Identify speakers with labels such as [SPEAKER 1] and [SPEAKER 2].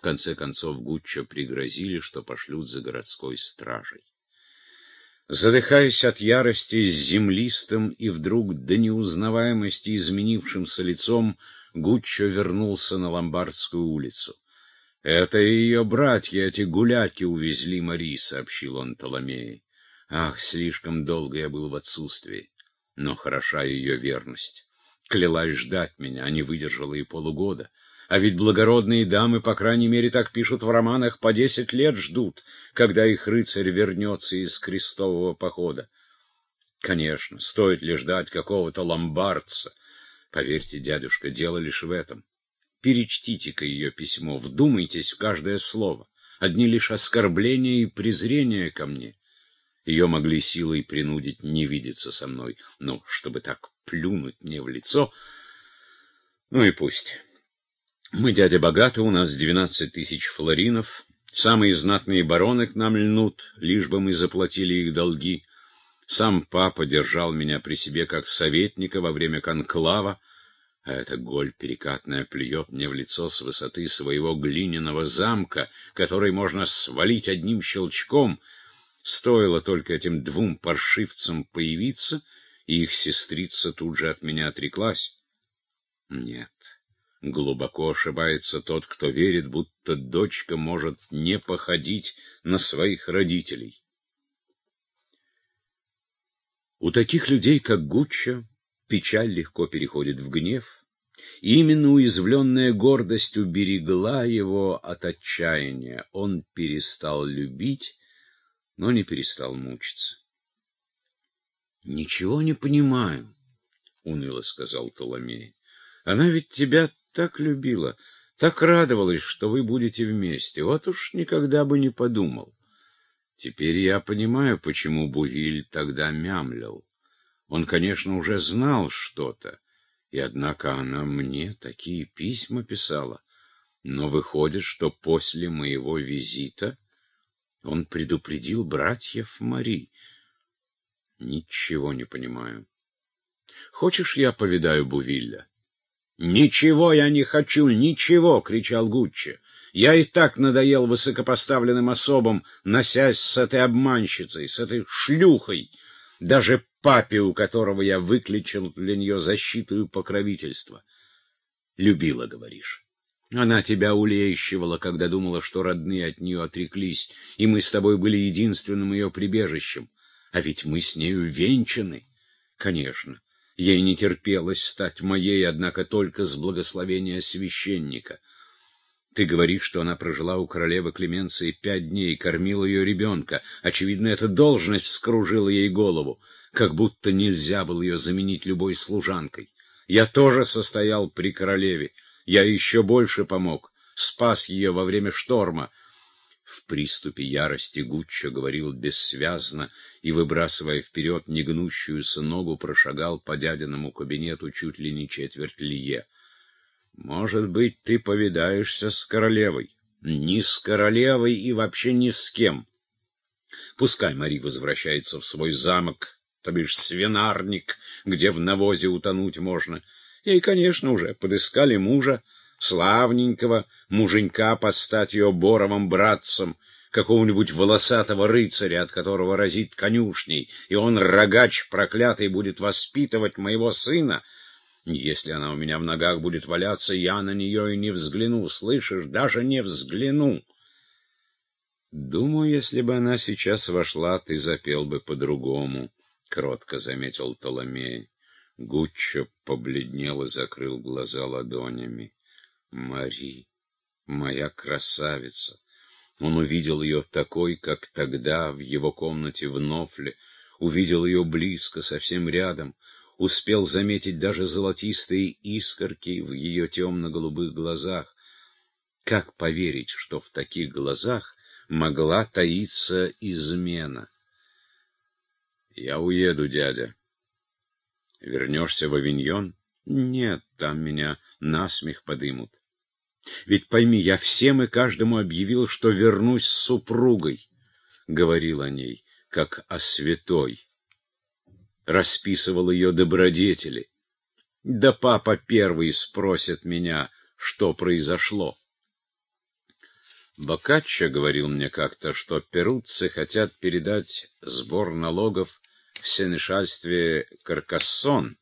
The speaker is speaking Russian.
[SPEAKER 1] В конце концов Гуччо пригрозили, что пошлют за городской стражей. Задыхаясь от ярости с землистым и вдруг до неузнаваемости изменившимся лицом, Гуччо вернулся на Ломбардскую улицу. — Это ее братья, эти гуляки, увезли Мари, — сообщил он Толомее. Ах, слишком долго я был в отсутствии, но хороша ее верность. Клялась ждать меня, а не выдержала и полугода. А ведь благородные дамы, по крайней мере, так пишут в романах, по десять лет ждут, когда их рыцарь вернется из крестового похода. Конечно, стоит ли ждать какого-то ломбардца? Поверьте, дядюшка, дело лишь в этом. Перечтите-ка ее письмо, вдумайтесь в каждое слово. Одни лишь оскорбления и презрения ко мне. Ее могли силой принудить не видеться со мной, но чтобы так плюнуть мне в лицо... Ну и пусть. Мы, дядя, богаты, у нас двенадцать тысяч флоринов. Самые знатные бароны к нам льнут, лишь бы мы заплатили их долги. Сам папа держал меня при себе как советника во время конклава, а эта голь перекатная плюет мне в лицо с высоты своего глиняного замка, который можно свалить одним щелчком. Стоило только этим двум паршивцам появиться, и их сестрица тут же от меня отреклась. Нет. Глубоко ошибается тот, кто верит, будто дочка может не походить на своих родителей. У таких людей, как Гуччо, печаль легко переходит в гнев, именно уязвленная гордость уберегла его от отчаяния. Он перестал любить, но не перестал мучиться. — Ничего не понимаю, — уныло сказал Толомей. — Она ведь тебя так любила, так радовалась, что вы будете вместе. Вот уж никогда бы не подумал. Теперь я понимаю, почему Бувиль тогда мямлил. Он, конечно, уже знал что-то, и однако она мне такие письма писала. Но выходит, что после моего визита он предупредил братьев Мари. Ничего не понимаю. Хочешь, я повидаю Бувилля? «Ничего я не хочу, ничего!» — кричал Гуччи. «Я и так надоел высокопоставленным особам, носясь с этой обманщицей, с этой шлюхой, даже папе, у которого я выключил для нее защиту и покровительство. Любила, говоришь. Она тебя улещивала, когда думала, что родные от нее отреклись, и мы с тобой были единственным ее прибежищем. А ведь мы с нею венчаны. Конечно, Ей не терпелось стать моей, однако только с благословения священника. Ты говоришь, что она прожила у королевы Клеменции пять дней, кормила ее ребенка. Очевидно, эта должность вскружила ей голову, как будто нельзя было ее заменить любой служанкой. Я тоже состоял при королеве. Я еще больше помог, спас ее во время шторма. В приступе ярости Гуччо говорил бессвязно и, выбрасывая вперед негнущуюся ногу, прошагал по дядиному кабинету чуть ли не четверть лие. «Может быть, ты повидаешься с королевой?» «Ни с королевой и вообще ни с кем. Пускай Мари возвращается в свой замок, то бишь свинарник, где в навозе утонуть можно. Ей, конечно, уже подыскали мужа, славненького муженька стать ее боровым братцем, какого-нибудь волосатого рыцаря, от которого разит конюшней, и он, рогач проклятый, будет воспитывать моего сына. Если она у меня в ногах будет валяться, я на нее и не взгляну, слышишь, даже не взгляну. Думаю, если бы она сейчас вошла, ты запел бы по-другому, — кротко заметил Толомей. Гуччо побледнел и закрыл глаза ладонями. Мари, моя красавица. Он увидел ее такой, как тогда, в его комнате в Нофле, увидел ее близко, совсем рядом, успел заметить даже золотистые искорки в ее темно-голубых глазах. Как поверить, что в таких глазах могла таиться измена? Я уеду, дядя. Вернешься в Авиньон? Нет, там меня насмех подымут. Ведь пойми, я всем и каждому объявил, что вернусь с супругой, — говорил о ней, как о святой. Расписывал ее добродетели. Да папа первый спросит меня, что произошло. Боккаччо говорил мне как-то, что перуццы хотят передать сбор налогов в сенешальстве Каркассон,